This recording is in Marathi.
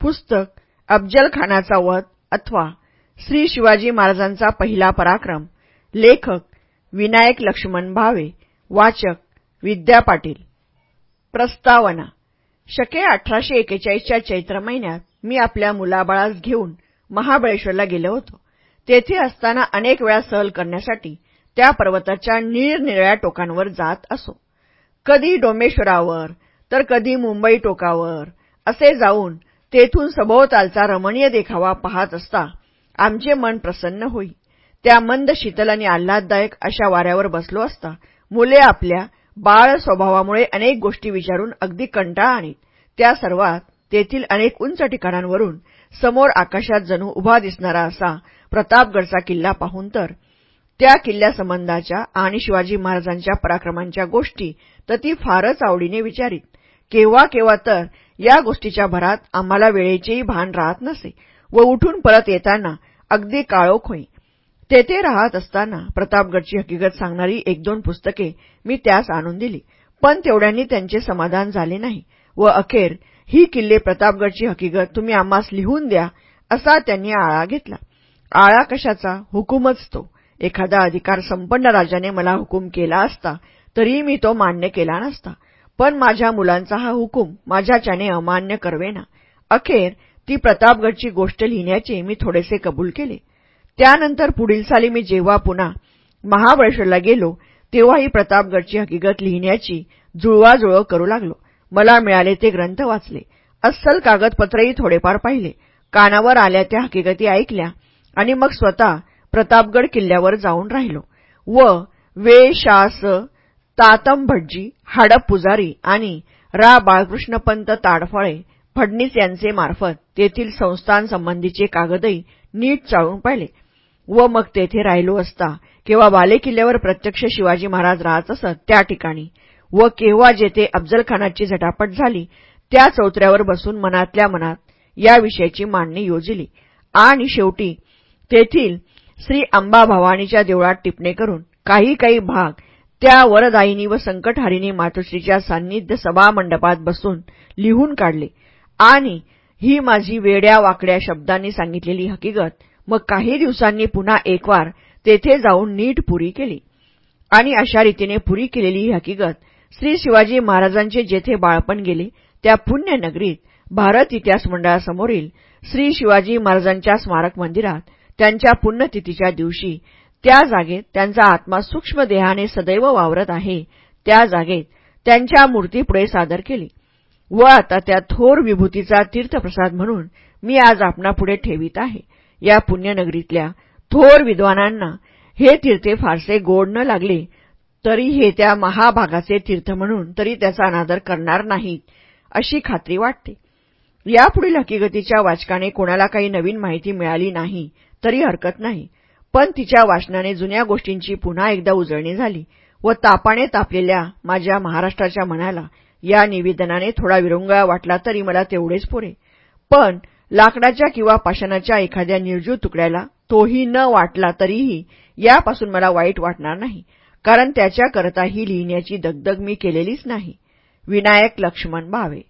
पुस्तक अफजल खानाचा वध अथवा श्री शिवाजी महाराजांचा पहिला पराक्रम. लेखक विनायक लक्ष्मण भावे. वाचक विद्या पाटील. प्रस्तावना. शके अठराशे एकेचाळीसच्या चैत्र महिन्यात मी आपल्या मुलाबाळास घेऊन महाबळेश्वरला गेलो होतो. तेथे असताना अनेक वेळा सहल करण्यासाठी त्या पर्वताच्या निरनिराळ्या टोकांवर जात असो. कधी डोमेश्वरावर तर कधी मुंबई टोकावर असे जाऊन तेथून सभोवतालचा रमणीय देखावा पाहत असता आमचे मन प्रसन्न होई. त्या मंद शीतल आणि आल्हाददायक अशा वाऱ्यावर बसलो असता मुले आपल्या बाळ स्वभावामुळे अनेक गोष्टी विचारून अगदी कंटाळा आणीत. त्या सर्वात तेथील अनेक उंच ठिकाणांवरून समोर आकाशात जणू उभा दिसणारा असा प्रतापगडचा किल्ला पाहून तर त्या किल्ल्यासंबंधाच्या आणि शिवाजी महाराजांच्या पराक्रमांच्या गोष्टी तर ती फारच आवडीने विचारीत. केव्हा केव्हा तर या गोष्टीच्या भरात आम्हाला वेळेचेही भान राहत नसे व उठून परत येताना अगदी काळोख होई. तेथे राहत असताना प्रतापगडची हकीकत सांगणारी एक दोन पुस्तके मी त्यास आणून दिली. पण तेवढ्यांनी त्यांचे समाधान झाले नाही व अखेर ही किल्ले प्रतापगडची हकीकत तुम्ही आम्हास लिहून द्या असा त्यांनी आळा घेतला. आळा कशाचा? हुकूमच तो. एखादा अधिकार संपन्न राजाने मला हुकूम केला असता तरीही मी तो मान्य केला नसता. पण माझ्या मुलांचा हा हुकूम माझ्याच्याने अमान्य करवेना. अखेर ती प्रतापगडची गोष्ट लिहिण्याचे मी थोडेसे कबूल केले. त्यानंतर पुढील साली मी जेव्हा पुन्हा महाबळेश्वरला गेलो तेव्हा ही प्रतापगडची हकीकत लिहिण्याची जुळवाजुळव करू लागलो. मला मिळाले ते ग्रंथ वाचले. अस्सल कागदपत्रही थोडेफार पाहिले. कानावर आल्या त्या हकीकती ऐकल्या आणि मग स्वतः प्रतापगड किल्ल्यावर जाऊन राहिलो. व वे शास तातम भटजी हाडप पुजारी आणि रा. बाळकृष्णपंत ताडफळे फडणीस यांचे मार्फत तेथील संस्थांसंबंधीचे कागदही नीट चाळून पाहिले व मग तेथे राहिलो असता केव्हा बालेकिल्ल्यावर प्रत्यक्ष शिवाजी महाराज राहत असत त्या ठिकाणी व केव्हा जेथे अफजलखानाची झटापट झाली त्या चौथऱ्यावर बसून मनातल्या मनात याविषयीची मांडणी योजिली. आणि शेवटी तेथील श्री अंबा भवानीच्या देवळात टिपणे करून काही काही भाग त्या वरदायिनी व संकटहारिणी मातोश्रीच्या सान्निध्य सभामंडपात बसून लिहून काढले. आणि ही माझी वेड्या वाकड्या शब्दांनी सांगितलेली हकीकत मग काही दिवसांनी पुन्हा एकवार तेथे जाऊन नीट पुरी केली. आणि अशा रीतीने पुरी केलेली ही हकीकत श्री शिवाजी महाराजांचे जेथे बाळपण गेले त्या पुण्यनगरीत भारत इतिहास मंडळासमोरील श्री शिवाजी महाराजांच्या स्मारक मंदिरात त्यांच्या पुण्यतिथीच्या दिवशी त्या जागेत त्यांचा आत्मा सूक्ष्म देहाने सदैव वावरत आहे. त्या जागेत त्यांच्या मूर्तीपुढे सादर केली. व आता त्या थोर विभूतीचा तीर्थप्रसाद म्हणून मी आज आपणापुढे ठेवीत आहे. या पुण्यनगरीतल्या थोर विद्वानांना हे तीर्थे फारसे गोड न लागले तरी हे त्या महाभागाचे तीर्थ म्हणून तरी त्याचा अनादर करणार नाहीत अशी खात्री वाटते. यापुढील हकीकतीच्या वाचकाने कोणाला काही नवीन माहिती मिळाली नाही तरी हरकत नाही. पण तिच्या वाचनाने जुन्या गोष्टींची पुन्हा एकदा उजळणी झाली व तापाने तापलेल्या माझ्या महाराष्ट्राच्या मनाला या निवेदनाने थोडा विरंगुळा वाटला तरी मला तेवढेच पुरे. पण लाकडाच्या किंवा पाषाणाच्या एखाद्या निर्जीव तुकड्याला तोही न वाटला तरीही यापासून मला वाईट वाटणार नाही कारण त्याच्याकरता ही लिहिण्याची दगदग मी केलेलीच नाही. विनायक लक्ष्मण भावे